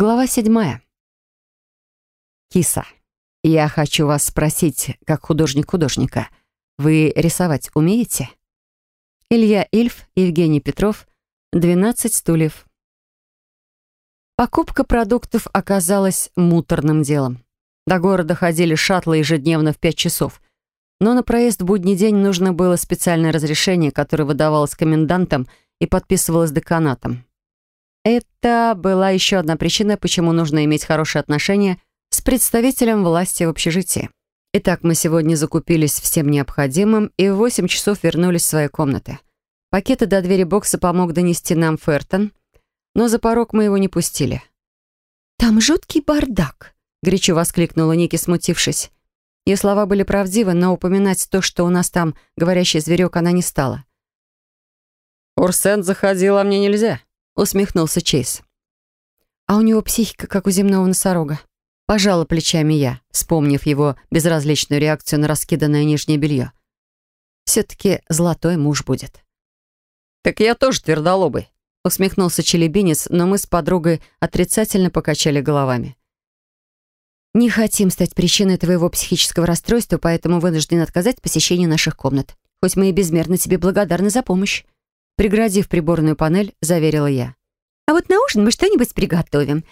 Глава седьмая. Киса, я хочу вас спросить, как художник художника, вы рисовать умеете? Илья Ильф, Евгений Петров, 12 стульев. Покупка продуктов оказалась муторным делом. До города ходили шаттлы ежедневно в 5 часов. Но на проезд в будний день нужно было специальное разрешение, которое выдавалось комендантом и подписывалось деканатом. Это была еще одна причина, почему нужно иметь хорошие отношения с представителем власти в общежитии. Итак, мы сегодня закупились всем необходимым и в 8 часов вернулись в свои комнаты. Пакеты до двери бокса помог донести нам Фертон, но за порог мы его не пустили. «Там жуткий бардак», — горячо воскликнула Ники, смутившись. Ее слова были правдивы, но упоминать то, что у нас там говорящий зверек, она не стала. «Урсен заходил, а мне нельзя», усмехнулся Чейз. А у него психика, как у земного носорога. Пожала плечами я, вспомнив его безразличную реакцию на раскиданное нижнее белье. Все-таки золотой муж будет. «Так я тоже твердолобый», — усмехнулся челебинец, но мы с подругой отрицательно покачали головами. «Не хотим стать причиной твоего психического расстройства, поэтому вынуждены отказать посещению наших комнат, хоть мы и безмерно тебе благодарны за помощь», Преградив приборную панель, заверила я. «А вот на ужин мы что-нибудь приготовим.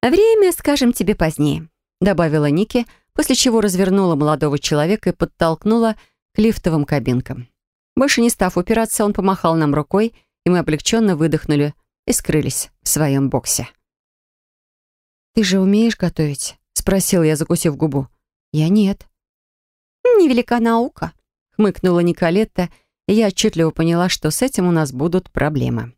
Время скажем тебе позднее», добавила Ники, после чего развернула молодого человека и подтолкнула к лифтовым кабинкам. Больше не став упираться, он помахал нам рукой, и мы облегченно выдохнули и скрылись в своем боксе. «Ты же умеешь готовить?» — спросил я, закусив губу. «Я нет». «Невелика наука», — хмыкнула Николетта я отчетливо поняла, что с этим у нас будут проблемы.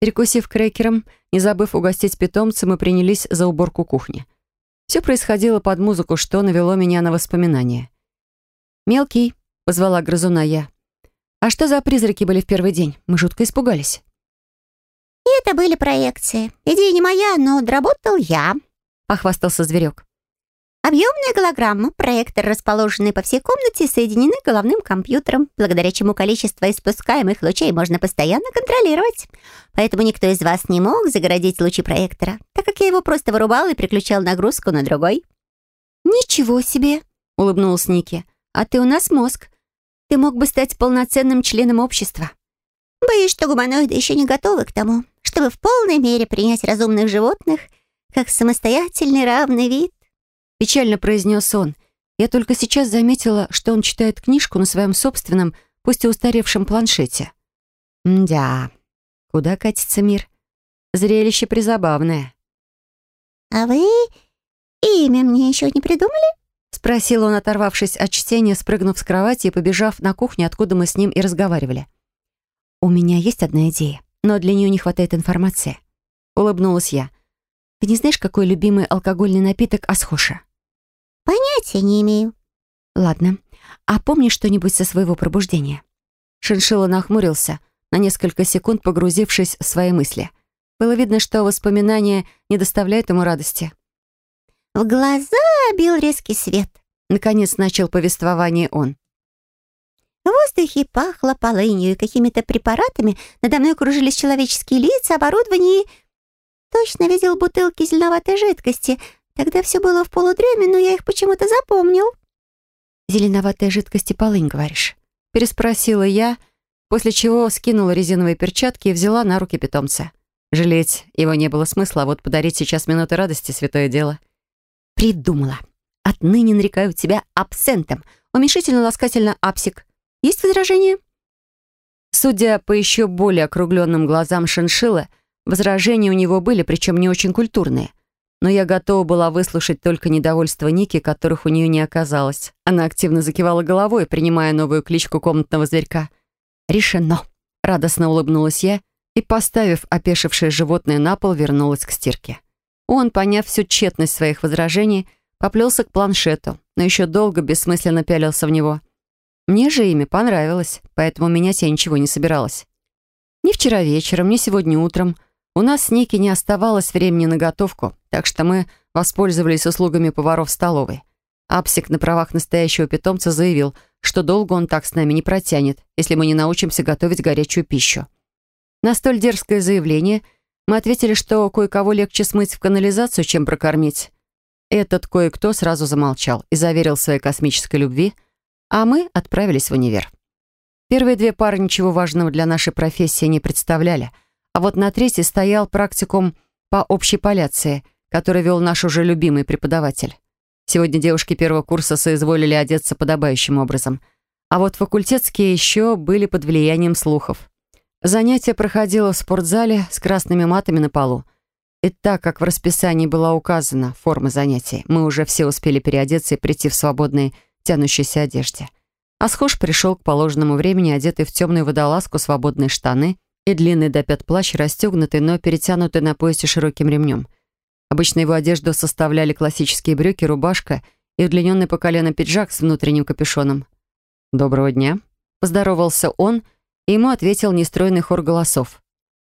Перекусив крекером, не забыв угостить питомца, мы принялись за уборку кухни. Все происходило под музыку, что навело меня на воспоминания. «Мелкий», — позвала грызуна я. «А что за призраки были в первый день? Мы жутко испугались». «Это были проекции. Идея не моя, но доработал я», — похвастался зверек. Объемная голограмма, проектор, расположенный по всей комнате, соединены головным компьютером, благодаря чему количество испускаемых лучей можно постоянно контролировать. Поэтому никто из вас не мог загородить лучи проектора, так как я его просто вырубал и переключал нагрузку на другой. «Ничего себе!» — улыбнулась Ники. «А ты у нас мозг. Ты мог бы стать полноценным членом общества». «Боюсь, что гуманоиды еще не готовы к тому, чтобы в полной мере принять разумных животных как самостоятельный равный вид». Печально произнес он. Я только сейчас заметила, что он читает книжку на своем собственном, пусть и устаревшем планшете. Мдя, куда катится мир? Зрелище призабавное. «А вы имя мне еще не придумали?» Спросил он, оторвавшись от чтения, спрыгнув с кровати и побежав на кухню, откуда мы с ним и разговаривали. «У меня есть одна идея, но для нее не хватает информации». Улыбнулась я. «Ты не знаешь, какой любимый алкогольный напиток Асхоша?» «Понятия не имею». «Ладно. А помнишь что-нибудь со своего пробуждения?» Шиншилла нахмурился, на несколько секунд погрузившись в свои мысли. Было видно, что воспоминания не доставляют ему радости. «В глаза бил резкий свет», — наконец начал повествование он. В воздухе пахло полынью и какими-то препаратами. Надо мной кружились человеческие лица, оборудование и... Точно видел бутылки зеленоватой жидкости, Тогда все было в полудреме, но я их почему-то запомнил». «Зеленоватая жидкость и полынь, говоришь?» Переспросила я, после чего скинула резиновые перчатки и взяла на руки питомца. Жалеть его не было смысла, а вот подарить сейчас минуты радости — святое дело. «Придумала. Отныне нарекаю тебя абсентом. Уменьшительно-ласкательно апсик. Есть возражения?» Судя по еще более округленным глазам шиншиллы, возражения у него были, причем не очень культурные но я готова была выслушать только недовольство Ники, которых у нее не оказалось. Она активно закивала головой, принимая новую кличку комнатного зверька. «Решено!» — радостно улыбнулась я и, поставив опешившее животное на пол, вернулась к стирке. Он, поняв всю тщетность своих возражений, поплелся к планшету, но еще долго бессмысленно пялился в него. Мне же имя понравилось, поэтому менять я ничего не собиралась. Ни вчера вечером, ни сегодня утром — у нас с Ники не оставалось времени на готовку, так что мы воспользовались услугами поваров столовой. Апсик на правах настоящего питомца заявил, что долго он так с нами не протянет, если мы не научимся готовить горячую пищу. На столь дерзкое заявление Мы ответили, что кое-кого легче смыть в канализацию, чем прокормить. Этот кое-кто сразу замолчал и заверил своей космической любви, а мы отправились в универ. Первые две пары ничего важного для нашей профессии не представляли, а вот на третьей стоял практикум по общей поляции, который вел наш уже любимый преподаватель. Сегодня девушки первого курса соизволили одеться подобающим образом, а вот факультетские еще были под влиянием слухов. Занятие проходило в спортзале с красными матами на полу. И так как в расписании была указана форма занятий, мы уже все успели переодеться и прийти в свободной тянущейся одежде. Асхош пришел к положенному времени, одетый в темную водолазку, свободные штаны и длинный до пят плащ, расстегнутый, но перетянутый на поясе широким ремнем. Обычно его одежду составляли классические брюки, рубашка и удлиненный по колено пиджак с внутренним капюшоном. «Доброго дня», — поздоровался он — и ему ответил нестройный хор голосов.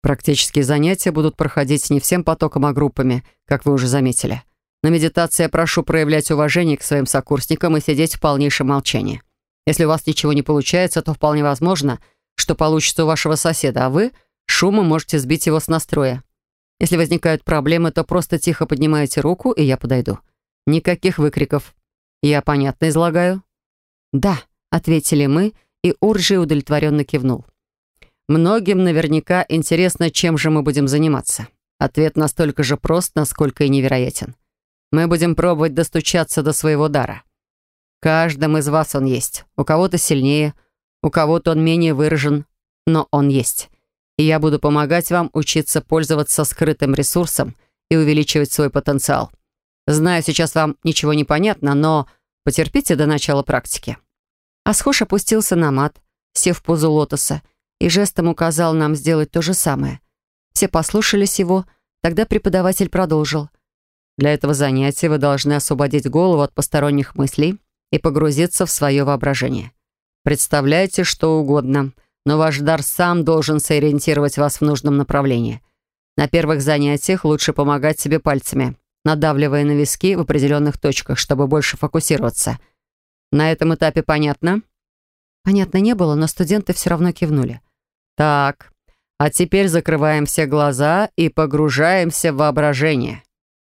Практические занятия будут проходить не всем потоком, а группами, как вы уже заметили. На медитации я прошу проявлять уважение к своим сокурсникам и сидеть в полнейшем молчании. Если у вас ничего не получается, то вполне возможно, что получится у вашего соседа, а вы шумом можете сбить его с настроя. Если возникают проблемы, то просто тихо поднимаете руку, и я подойду. Никаких выкриков. Я понятно излагаю? «Да», — ответили мы, — и Уржи удовлетворенно кивнул. «Многим наверняка интересно, чем же мы будем заниматься. Ответ настолько же прост, насколько и невероятен. Мы будем пробовать достучаться до своего дара. Каждом из вас он есть. У кого-то сильнее, у кого-то он менее выражен, но он есть. И я буду помогать вам учиться пользоваться скрытым ресурсом и увеличивать свой потенциал. Знаю, сейчас вам ничего не понятно, но потерпите до начала практики. Асхош опустился на мат, сев в позу лотоса, и жестом указал нам сделать то же самое. Все послушались его, тогда преподаватель продолжил. «Для этого занятия вы должны освободить голову от посторонних мыслей и погрузиться в свое воображение. Представляйте что угодно, но ваш дар сам должен сориентировать вас в нужном направлении. На первых занятиях лучше помогать себе пальцами, надавливая на виски в определенных точках, чтобы больше фокусироваться – на этом этапе понятно?» Понятно не было, но студенты все равно кивнули. «Так, а теперь закрываем все глаза и погружаемся в воображение.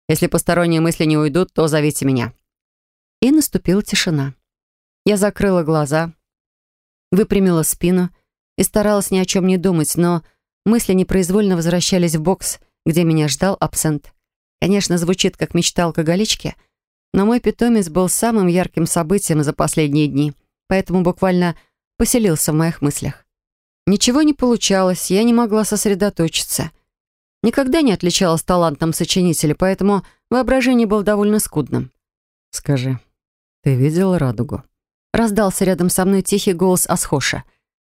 Если посторонние мысли не уйдут, то зовите меня». И наступила тишина. Я закрыла глаза, выпрямила спину и старалась ни о чем не думать, но мысли непроизвольно возвращались в бокс, где меня ждал абсент. Конечно, звучит как мечта алкоголички — но мой питомец был самым ярким событием за последние дни, поэтому буквально поселился в моих мыслях. Ничего не получалось, я не могла сосредоточиться. Никогда не отличалась талантом сочинителя, поэтому воображение было довольно скудным. «Скажи, ты видел радугу?» Раздался рядом со мной тихий голос Асхоша.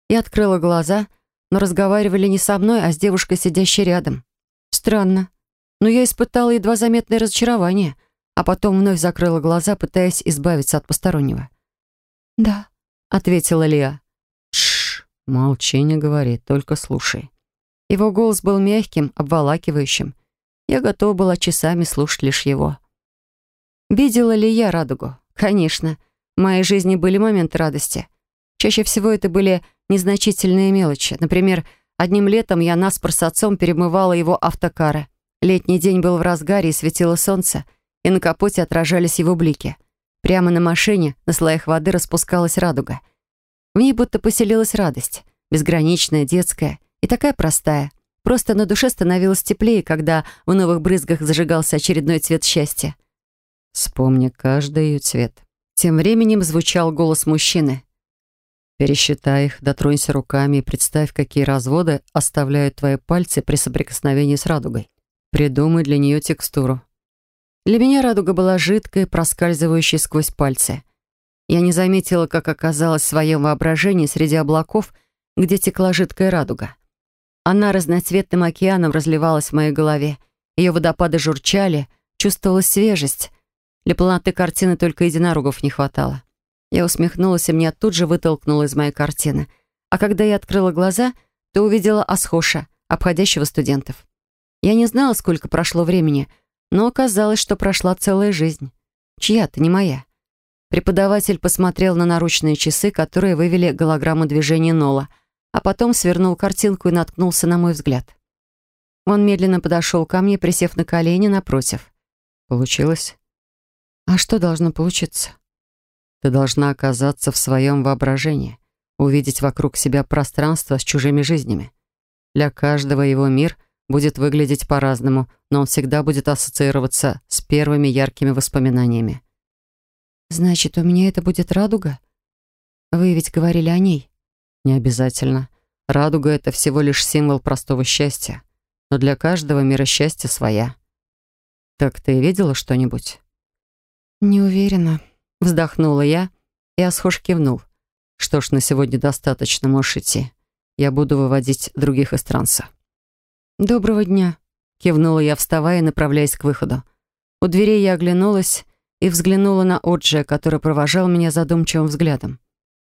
Я открыла глаза, но разговаривали не со мной, а с девушкой, сидящей рядом. Странно, но я испытала едва заметное разочарование — а потом вновь закрыла глаза, пытаясь избавиться от постороннего. «Да», — ответила Лиа. «Тш, молчи, не говори, только слушай». Его голос был мягким, обволакивающим. Я готова была часами слушать лишь его. Видела ли я радугу? Конечно. Моей жизни были моменты радости. Чаще всего это были незначительные мелочи. Например, одним летом я наспор с отцом перемывала его автокары. Летний день был в разгаре и светило солнце — и на капоте отражались его блики. Прямо на машине на слоях воды распускалась радуга. В ней будто поселилась радость, безграничная, детская и такая простая. Просто на душе становилось теплее, когда в новых брызгах зажигался очередной цвет счастья. «Вспомни каждый ее цвет». Тем временем звучал голос мужчины. «Пересчитай их, дотронься руками и представь, какие разводы оставляют твои пальцы при соприкосновении с радугой. Придумай для нее текстуру. Для меня радуга была жидкой, проскальзывающей сквозь пальцы. Я не заметила, как оказалась в своем воображении среди облаков, где текла жидкая радуга. Она разноцветным океаном разливалась в моей голове. Ее водопады журчали, чувствовалась свежесть. Для полноты картины только единорогов не хватало. Я усмехнулась, и меня тут же вытолкнуло из моей картины. А когда я открыла глаза, то увидела Асхоша, обходящего студентов. Я не знала, сколько прошло времени — но оказалось, что прошла целая жизнь. Чья-то, не моя. Преподаватель посмотрел на наручные часы, которые вывели голограмму движения Нола, а потом свернул картинку и наткнулся на мой взгляд. Он медленно подошел ко мне, присев на колени напротив. Получилось? А что должно получиться? Ты должна оказаться в своем воображении, увидеть вокруг себя пространство с чужими жизнями. Для каждого его мир будет выглядеть по-разному, но он всегда будет ассоциироваться с первыми яркими воспоминаниями. Значит, у меня это будет радуга? Вы ведь говорили о ней. Не обязательно. Радуга — это всего лишь символ простого счастья. Но для каждого мира счастья своя. Так ты видела что-нибудь? Не уверена. Вздохнула я, и Асхош кивнул. Что ж, на сегодня достаточно, можешь идти. Я буду выводить других из транса. Доброго дня. Кивнула я, вставая и направляясь к выходу. У дверей я оглянулась и взглянула на Оджия, который провожал меня задумчивым взглядом.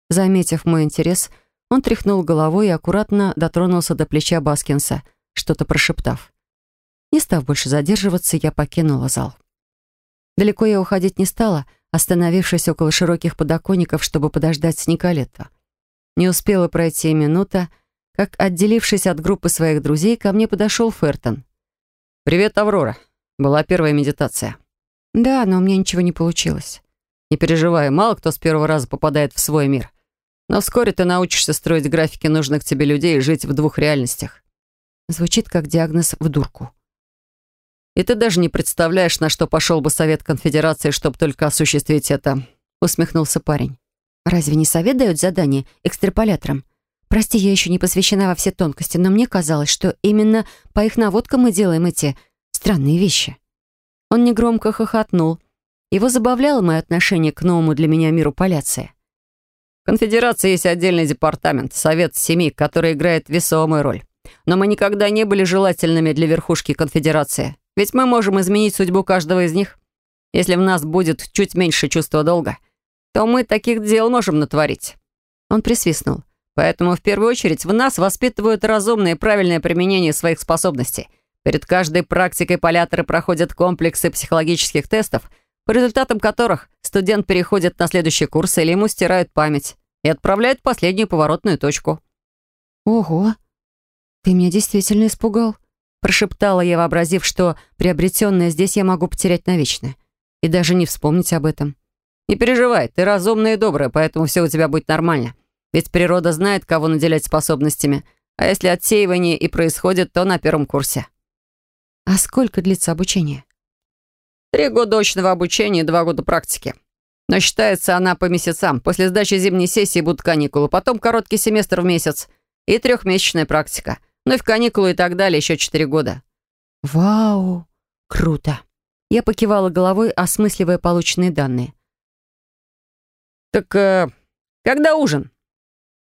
Заметив мой интерес, он тряхнул головой и аккуратно дотронулся до плеча Баскинса, что-то прошептав. Не став больше задерживаться, я покинула зал. Далеко я уходить не стала, остановившись около широких подоконников, чтобы подождать Николетта. Не успела пройти минута, как, отделившись от группы своих друзей, ко мне подошел Фертон. «Привет, Аврора. Была первая медитация». «Да, но у меня ничего не получилось». «Не переживай, мало кто с первого раза попадает в свой мир. Но вскоре ты научишься строить графики нужных тебе людей и жить в двух реальностях». Звучит как диагноз в дурку. «И ты даже не представляешь, на что пошел бы Совет Конфедерации, чтобы только осуществить это», — усмехнулся парень. «Разве не Совет дает задание экстраполяторам? Прости, я еще не посвящена во все тонкости, но мне казалось, что именно по их наводкам мы делаем эти странные вещи». Он негромко хохотнул. Его забавляло мое отношение к новому для меня миру поляции. В Конфедерации есть отдельный департамент, Совет Семи, который играет весомую роль. Но мы никогда не были желательными для верхушки Конфедерации. Ведь мы можем изменить судьбу каждого из них. Если в нас будет чуть меньше чувства долга, то мы таких дел можем натворить». Он присвистнул. «Поэтому в первую очередь в нас воспитывают разумное и правильное применение своих способностей. Перед каждой практикой поляторы проходят комплексы психологических тестов, по результатам которых студент переходит на следующий курс или ему стирают память и отправляют в последнюю поворотную точку». «Ого! Ты меня действительно испугал», Прошептала я, вообразив, что приобретенное здесь я могу потерять навечно. И даже не вспомнить об этом. «Не переживай, ты разумная и добрая, поэтому все у тебя будет нормально. Ведь природа знает, кого наделять способностями. А если отсеивание и происходит, то на первом курсе». «А сколько длится обучение?» «Три года очного обучения и два года практики. Но считается она по месяцам. После сдачи зимней сессии будут каникулы, потом короткий семестр в месяц и трехмесячная практика». Ну и в каникулы и так далее еще четыре года. Вау, круто. Я покивала головой, осмысливая полученные данные. Так э, когда ужин?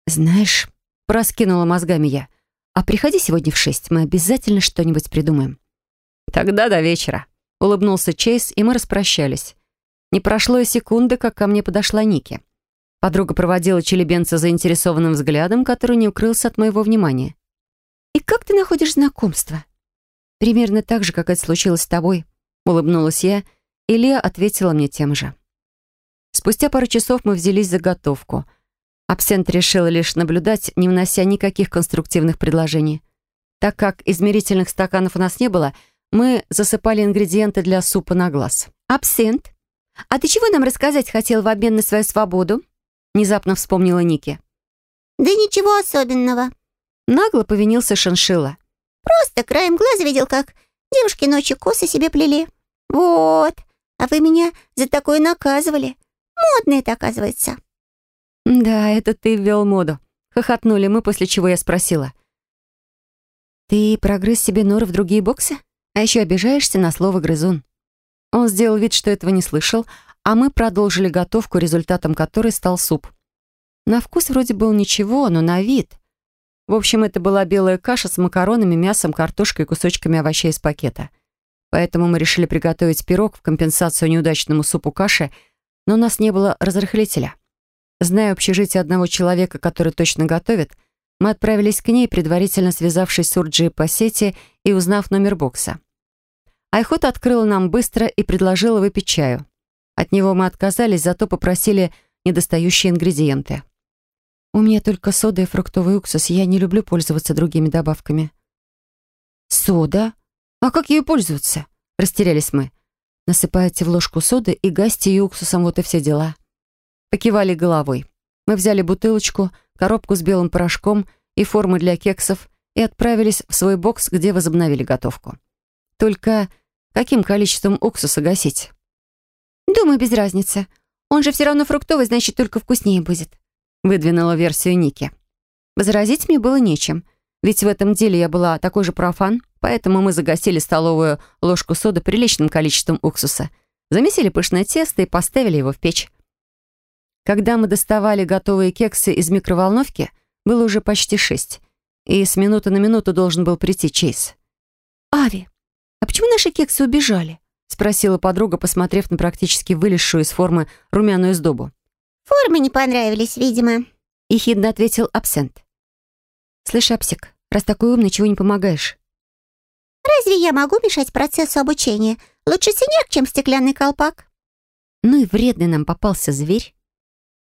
Знаешь, проскинула мозгами я. А приходи сегодня в шесть, мы обязательно что-нибудь придумаем. Тогда до вечера. Улыбнулся Чейз, и мы распрощались. Не прошло и секунды, как ко мне подошла Ники. Подруга проводила челебенца заинтересованным взглядом, который не укрылся от моего внимания. «И как ты находишь знакомство?» «Примерно так же, как это случилось с тобой», — улыбнулась я, и Леа ответила мне тем же. Спустя пару часов мы взялись за готовку. Абсент решила лишь наблюдать, не внося никаких конструктивных предложений. Так как измерительных стаканов у нас не было, мы засыпали ингредиенты для супа на глаз. «Абсент? А ты чего нам рассказать хотел в обмен на свою свободу?» Внезапно вспомнила Ники. «Да ничего особенного», Нагло повинился Шиншилла. «Просто краем глаза видел, как девушки ночью косы себе плели. Вот, а вы меня за такое наказывали. Модно это, оказывается». «Да, это ты ввел моду», — хохотнули мы, после чего я спросила. «Ты прогрыз себе норы в другие боксы? А еще обижаешься на слово «грызун». Он сделал вид, что этого не слышал, а мы продолжили готовку, результатом которой стал суп. На вкус вроде был ничего, но на вид — в общем, это была белая каша с макаронами, мясом, картошкой и кусочками овощей из пакета. Поэтому мы решили приготовить пирог в компенсацию неудачному супу каши, но у нас не было разрыхлителя. Зная общежитие одного человека, который точно готовит, мы отправились к ней, предварительно связавшись с Урджией по сети и узнав номер бокса. Айхот открыла нам быстро и предложила выпить чаю. От него мы отказались, зато попросили недостающие ингредиенты. У меня только сода и фруктовый уксус, я не люблю пользоваться другими добавками. «Сода? А как ею пользоваться?» Растерялись мы. Насыпаете в ложку соды и гасьте ее уксусом, вот и все дела. Покивали головой. Мы взяли бутылочку, коробку с белым порошком и формы для кексов и отправились в свой бокс, где возобновили готовку. Только каким количеством уксуса гасить? «Думаю, без разницы. Он же все равно фруктовый, значит, только вкуснее будет», выдвинула версию Ники. Возразить мне было нечем, ведь в этом деле я была такой же профан, поэтому мы загасили столовую ложку соды приличным количеством уксуса, замесили пышное тесто и поставили его в печь. Когда мы доставали готовые кексы из микроволновки, было уже почти шесть, и с минуты на минуту должен был прийти Чейз. «Ави, а почему наши кексы убежали?» — спросила подруга, посмотрев на практически вылезшую из формы румяную сдобу. «Формы не понравились, видимо», — ехидно ответил абсент. «Слышь, Апсик, раз такой умный, чего не помогаешь?» «Разве я могу мешать процессу обучения? Лучше синяк, чем стеклянный колпак». Ну и вредный нам попался зверь.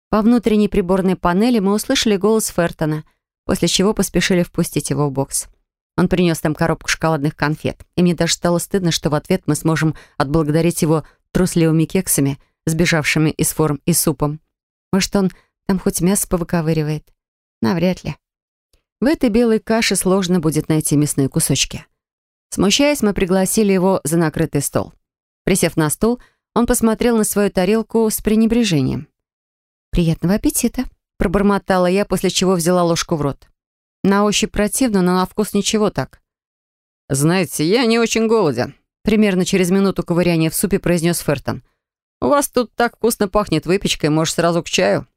По внутренней приборной панели мы услышали голос Фертона, после чего поспешили впустить его в бокс. Он принес там коробку шоколадных конфет, и мне даже стало стыдно, что в ответ мы сможем отблагодарить его трусливыми кексами, сбежавшими из форм и супом. Может, он там хоть мясо повыковыривает? Навряд ли. В этой белой каше сложно будет найти мясные кусочки. Смущаясь, мы пригласили его за накрытый стол. Присев на стул, он посмотрел на свою тарелку с пренебрежением. «Приятного аппетита», — пробормотала я, после чего взяла ложку в рот. На ощупь противно, но на вкус ничего так. «Знаете, я не очень голоден», — примерно через минуту ковыряния в супе произнес Фертон. «У вас тут так вкусно пахнет выпечкой, может, сразу к чаю?»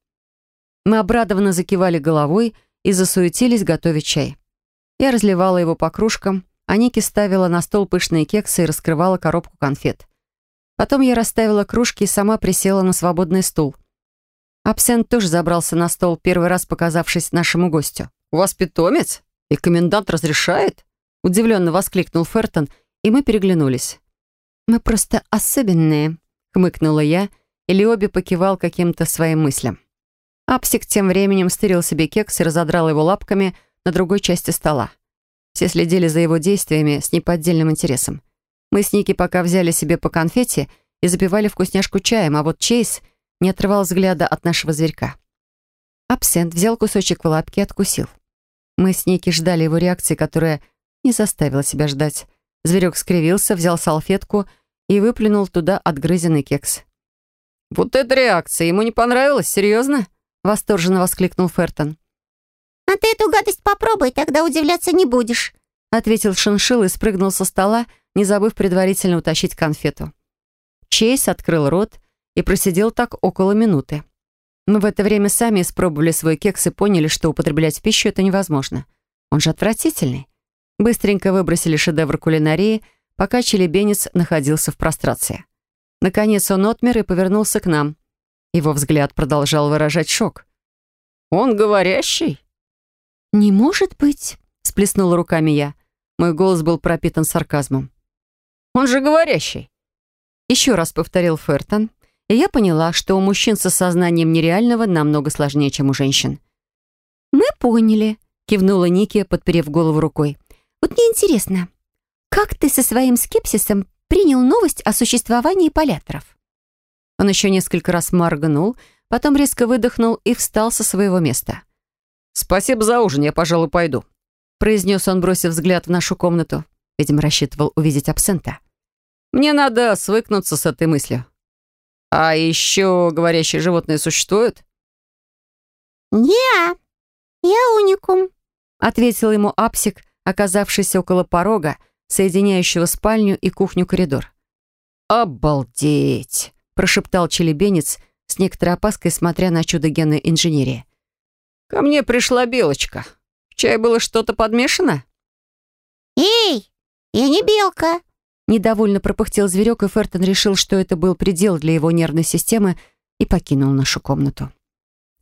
Мы обрадованно закивали головой и засуетились готовить чай. Я разливала его по кружкам, а Ники ставила на стол пышные кексы и раскрывала коробку конфет. Потом я расставила кружки и сама присела на свободный стул. Абсент тоже забрался на стол, первый раз показавшись нашему гостю. «У вас питомец? И комендант разрешает?» Удивленно воскликнул Фертон, и мы переглянулись. «Мы просто особенные», — хмыкнула я, или обе покивал каким-то своим мыслям. Апсик тем временем стырил себе кекс и разодрал его лапками на другой части стола. Все следили за его действиями с неподдельным интересом. Мы с Ники пока взяли себе по конфете и запивали вкусняшку чаем, а вот Чейз не отрывал взгляда от нашего зверька. Абсент взял кусочек в лапки и откусил. Мы с Ники ждали его реакции, которая не заставила себя ждать. Зверек скривился, взял салфетку и выплюнул туда отгрызенный кекс. «Вот эта реакция ему не понравилась, серьезно?» Восторженно воскликнул Фертон. «А ты эту гадость попробуй, тогда удивляться не будешь», ответил Шиншил и спрыгнул со стола, не забыв предварительно утащить конфету. Чейз открыл рот и просидел так около минуты. Мы в это время сами испробовали свой кекс и поняли, что употреблять в пищу это невозможно. Он же отвратительный. Быстренько выбросили шедевр кулинарии, пока челебенец находился в прострации. Наконец он отмер и повернулся к нам. Его взгляд продолжал выражать шок. «Он говорящий?» «Не может быть», — сплеснула руками я. Мой голос был пропитан сарказмом. «Он же говорящий!» Еще раз повторил Фертон, и я поняла, что у мужчин со сознанием нереального намного сложнее, чем у женщин. «Мы поняли», — кивнула Ники, подперев голову рукой. «Вот мне интересно, как ты со своим скепсисом принял новость о существовании поляторов?» Он еще несколько раз моргнул, потом резко выдохнул и встал со своего места. «Спасибо за ужин, я, пожалуй, пойду», произнес он, бросив взгляд в нашу комнату. Видимо, рассчитывал увидеть абсента. «Мне надо свыкнуться с этой мыслью. А еще говорящие животные существуют?» «Не, я уникум», ответил ему Апсик, оказавшийся около порога, соединяющего спальню и кухню-коридор. «Обалдеть!» прошептал челебенец с некоторой опаской, смотря на чудо генной инженерии. «Ко мне пришла белочка. В чай было что-то подмешано?» «Эй, я не белка!» Недовольно пропыхтел зверек, и Фертон решил, что это был предел для его нервной системы, и покинул нашу комнату.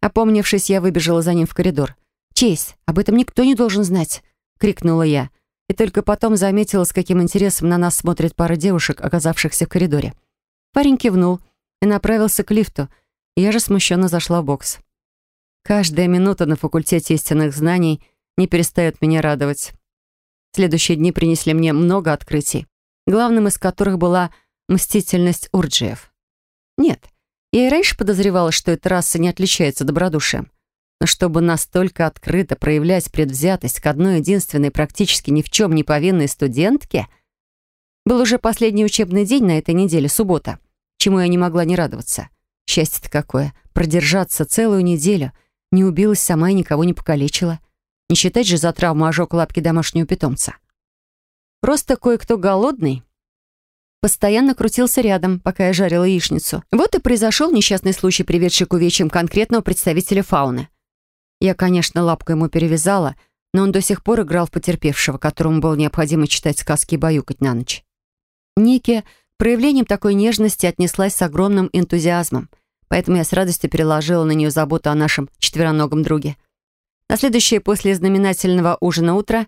Опомнившись, я выбежала за ним в коридор. «Чейз, об этом никто не должен знать!» — крикнула я. И только потом заметила, с каким интересом на нас смотрит пара девушек, оказавшихся в коридоре. Парень кивнул и направился к лифту. Я же смущенно зашла в бокс. Каждая минута на факультете истинных знаний не перестает меня радовать. Следующие дни принесли мне много открытий, главным из которых была мстительность урджиев. Нет, я и раньше подозревала, что эта раса не отличается добродушием. Но чтобы настолько открыто проявлять предвзятость к одной единственной практически ни в чем не повинной студентке, был уже последний учебный день на этой неделе, суббота, чему я не могла не радоваться. Счастье-то какое, продержаться целую неделю, не убилась сама и никого не покалечила. Не считать же за травму ожог лапки домашнего питомца. Просто кое-кто голодный постоянно крутился рядом, пока я жарила яичницу. Вот и произошел несчастный случай, приведший к увечьям конкретного представителя фауны — я, конечно, лапку ему перевязала, но он до сих пор играл в потерпевшего, которому было необходимо читать сказки и баюкать на ночь. Ники проявлением такой нежности отнеслась с огромным энтузиазмом, поэтому я с радостью переложила на нее заботу о нашем четвероногом друге. На следующее после знаменательного ужина утро,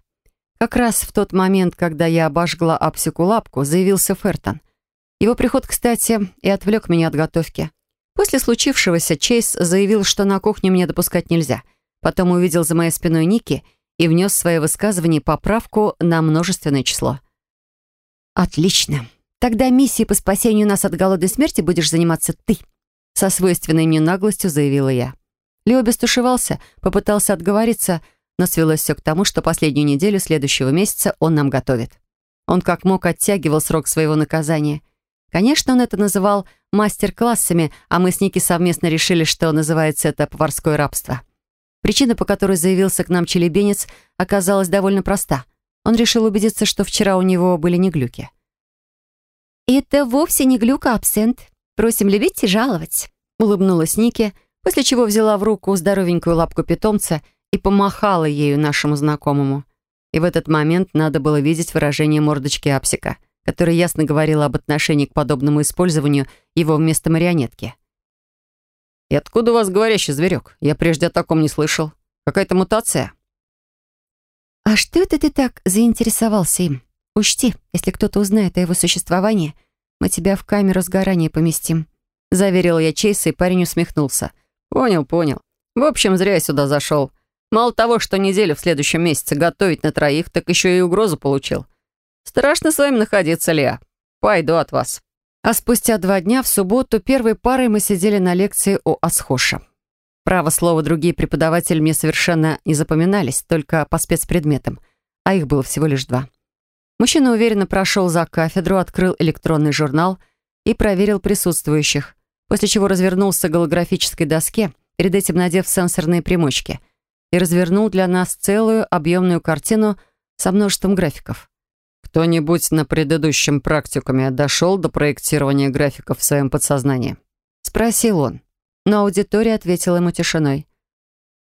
как раз в тот момент, когда я обожгла апсику лапку, заявился Фертон. Его приход, кстати, и отвлек меня от готовки. После случившегося Чейз заявил, что на кухню мне допускать нельзя — Потом увидел за моей спиной Ники и внес в свое высказывание поправку на множественное число. «Отлично. Тогда миссией по спасению нас от голодной смерти будешь заниматься ты», со свойственной мне наглостью заявила я. Лео бестушевался, попытался отговориться, но свелось все к тому, что последнюю неделю следующего месяца он нам готовит. Он как мог оттягивал срок своего наказания. Конечно, он это называл мастер-классами, а мы с Ники совместно решили, что называется это поварское рабство. Причина, по которой заявился к нам челебенец, оказалась довольно проста. Он решил убедиться, что вчера у него были не глюки. «Это вовсе не глюк, а абсент. Просим любить и жаловать», — улыбнулась Ники, после чего взяла в руку здоровенькую лапку питомца и помахала ею нашему знакомому. И в этот момент надо было видеть выражение мордочки Апсика, который ясно говорил об отношении к подобному использованию его вместо марионетки. «И откуда у вас говорящий зверек? Я прежде о таком не слышал. Какая-то мутация?» «А что это ты так заинтересовался им? Учти, если кто-то узнает о его существовании, мы тебя в камеру сгорания поместим», заверила я Чейса, и парень усмехнулся. «Понял, понял. В общем, зря я сюда зашел. Мало того, что неделю в следующем месяце готовить на троих, так еще и угрозу получил. Страшно с вами находиться, Леа. Пойду от вас». А спустя два дня, в субботу, первой парой мы сидели на лекции у Асхоша. Право слово, другие преподаватели мне совершенно не запоминались, только по спецпредметам, а их было всего лишь два. Мужчина уверенно прошел за кафедру, открыл электронный журнал и проверил присутствующих, после чего развернулся к голографической доске, перед этим надев сенсорные примочки, и развернул для нас целую объемную картину со множеством графиков. «Кто-нибудь на предыдущем практикуме дошел до проектирования графиков в своем подсознании?» Спросил он, но аудитория ответила ему тишиной.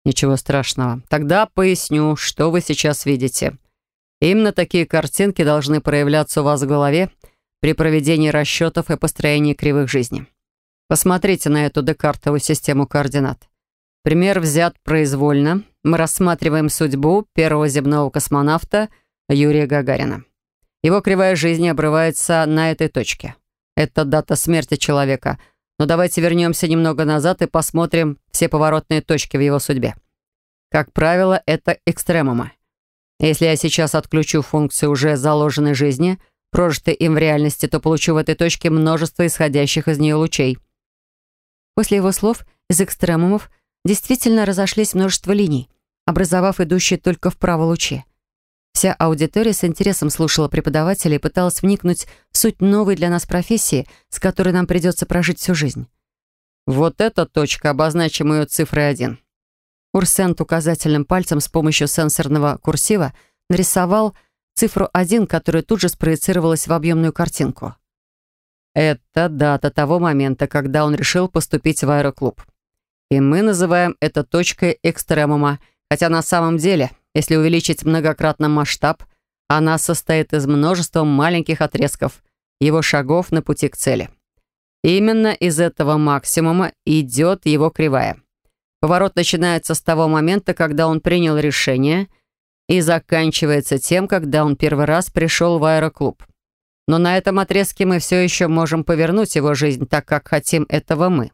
«Ничего страшного. Тогда поясню, что вы сейчас видите. Именно такие картинки должны проявляться у вас в голове при проведении расчетов и построении кривых жизни. Посмотрите на эту декартовую систему координат. Пример взят произвольно. Мы рассматриваем судьбу первого земного космонавта Юрия Гагарина. Его кривая жизни обрывается на этой точке. Это дата смерти человека. Но давайте вернемся немного назад и посмотрим все поворотные точки в его судьбе. Как правило, это экстремумы. Если я сейчас отключу функцию уже заложенной жизни, прожитой им в реальности, то получу в этой точке множество исходящих из нее лучей. После его слов из экстремумов действительно разошлись множество линий, образовав идущие только вправо лучи. Вся аудитория с интересом слушала преподавателя и пыталась вникнуть в суть новой для нас профессии, с которой нам придется прожить всю жизнь. «Вот эта точка, обозначим ее цифрой 1». Урсент указательным пальцем с помощью сенсорного курсива нарисовал цифру 1, которая тут же спроецировалась в объемную картинку. Это дата того момента, когда он решил поступить в аэроклуб. И мы называем это точкой экстремума, хотя на самом деле если увеличить многократно масштаб, она состоит из множества маленьких отрезков, его шагов на пути к цели. Именно из этого максимума идет его кривая. Поворот начинается с того момента, когда он принял решение, и заканчивается тем, когда он первый раз пришел в аэроклуб. Но на этом отрезке мы все еще можем повернуть его жизнь так, как хотим этого мы.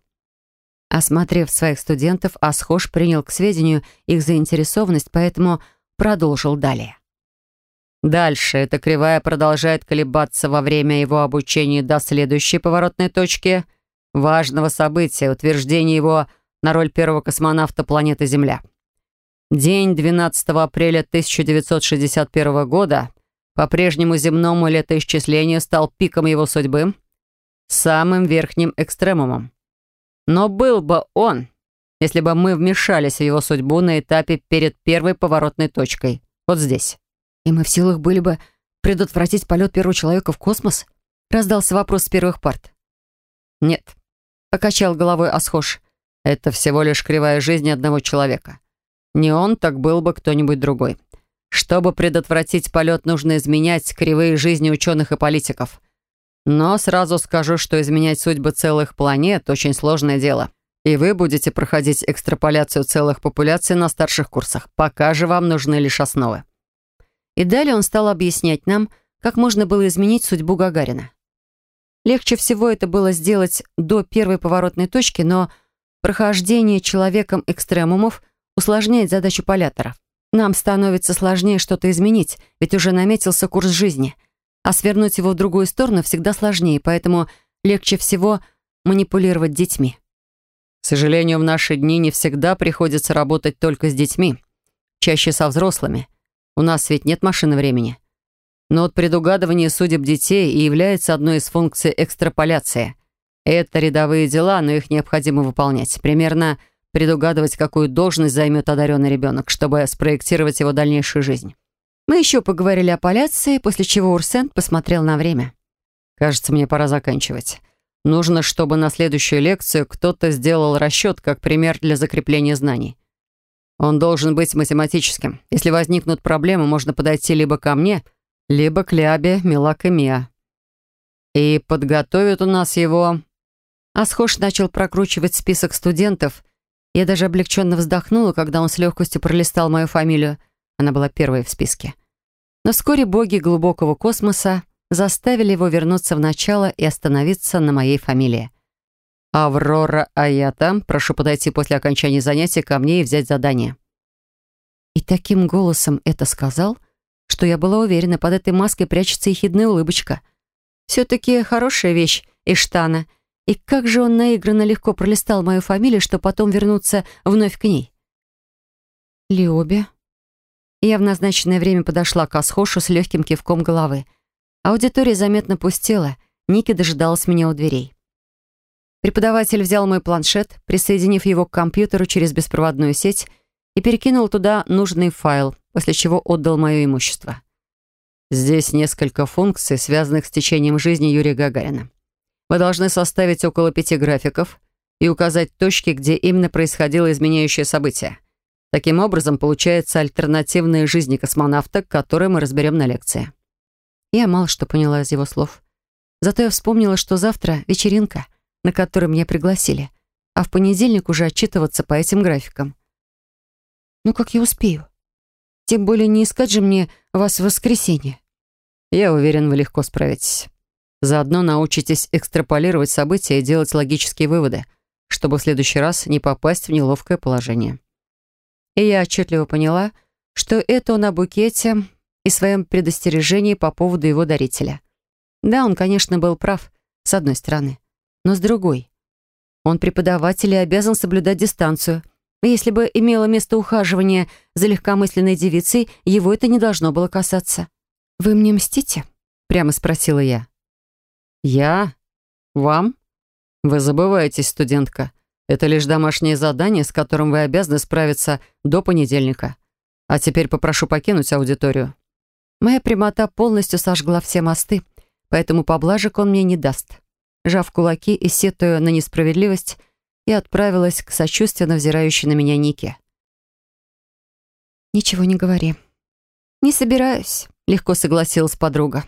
Осмотрев своих студентов, Асхош принял к сведению их заинтересованность, поэтому продолжил далее. Дальше эта кривая продолжает колебаться во время его обучения до следующей поворотной точки важного события, утверждения его на роль первого космонавта планеты Земля. День 12 апреля 1961 года по прежнему земному летоисчислению стал пиком его судьбы, самым верхним экстремумом. Но был бы он, если бы мы вмешались в его судьбу на этапе перед первой поворотной точкой, вот здесь. И мы в силах были бы предотвратить полет первого человека в космос? Раздался вопрос с первых парт. Нет, покачал головой Асхош. Это всего лишь кривая жизни одного человека. Не он, так был бы кто-нибудь другой. Чтобы предотвратить полет, нужно изменять кривые жизни ученых и политиков. Но сразу скажу, что изменять судьбы целых планет – очень сложное дело. И вы будете проходить экстраполяцию целых популяций на старших курсах. Пока же вам нужны лишь основы. И далее он стал объяснять нам, как можно было изменить судьбу Гагарина. Легче всего это было сделать до первой поворотной точки, но прохождение человеком экстремумов усложняет задачу полятора. Нам становится сложнее что-то изменить, ведь уже наметился курс жизни. А свернуть его в другую сторону всегда сложнее, поэтому легче всего манипулировать детьми. К сожалению, в наши дни не всегда приходится работать только с детьми. Чаще со взрослыми. У нас ведь нет машины времени. Но вот предугадывание судеб детей и является одной из функций экстраполяции. Это рядовые дела, но их необходимо выполнять. Примерно предугадывать, какую должность займет одаренный ребенок, чтобы спроектировать его дальнейшую жизнь. Мы еще поговорили о поляции, после чего Урсент посмотрел на время. «Кажется, мне пора заканчивать. Нужно, чтобы на следующую лекцию кто-то сделал расчет как пример для закрепления знаний. Он должен быть математическим. Если возникнут проблемы, можно подойти либо ко мне, либо к Лябе, Милак и Миа. И подготовят у нас его...» Асхош начал прокручивать список студентов — я даже облегченно вздохнула, когда он с легкостью пролистал мою фамилию. Она была первой в списке. Но вскоре боги глубокого космоса заставили его вернуться в начало и остановиться на моей фамилии. «Аврора Аята, прошу подойти после окончания занятия ко мне и взять задание». И таким голосом это сказал, что я была уверена, под этой маской прячется ехидная улыбочка. Все-таки хорошая вещь Иштана — и как же он наигранно легко пролистал мою фамилию, чтобы потом вернуться вновь к ней. Лиоби. Я в назначенное время подошла к Асхошу с легким кивком головы. Аудитория заметно пустела. Ники дожидалась меня у дверей. Преподаватель взял мой планшет, присоединив его к компьютеру через беспроводную сеть и перекинул туда нужный файл, после чего отдал мое имущество. Здесь несколько функций, связанных с течением жизни Юрия Гагарина. Вы должны составить около пяти графиков и указать точки, где именно происходило изменяющее событие. Таким образом, получается альтернативная жизни космонавта, которую мы разберем на лекции. Я мало что поняла из его слов. Зато я вспомнила, что завтра вечеринка, на которую меня пригласили, а в понедельник уже отчитываться по этим графикам. Ну как я успею? Тем более не искать же мне вас в воскресенье. Я уверен, вы легко справитесь. Заодно научитесь экстраполировать события и делать логические выводы, чтобы в следующий раз не попасть в неловкое положение. И я отчетливо поняла, что это он о букете и своем предостережении по поводу его дарителя. Да, он, конечно, был прав, с одной стороны, но с другой. Он преподаватель и обязан соблюдать дистанцию. И если бы имело место ухаживание за легкомысленной девицей, его это не должно было касаться. «Вы мне мстите?» — прямо спросила я. «Я? Вам? Вы забываетесь, студентка. Это лишь домашнее задание, с которым вы обязаны справиться до понедельника. А теперь попрошу покинуть аудиторию». Моя прямота полностью сожгла все мосты, поэтому поблажек он мне не даст. Жав кулаки и сетуя на несправедливость, я отправилась к сочувственно взирающей на меня Нике. «Ничего не говори». «Не собираюсь», — легко согласилась подруга.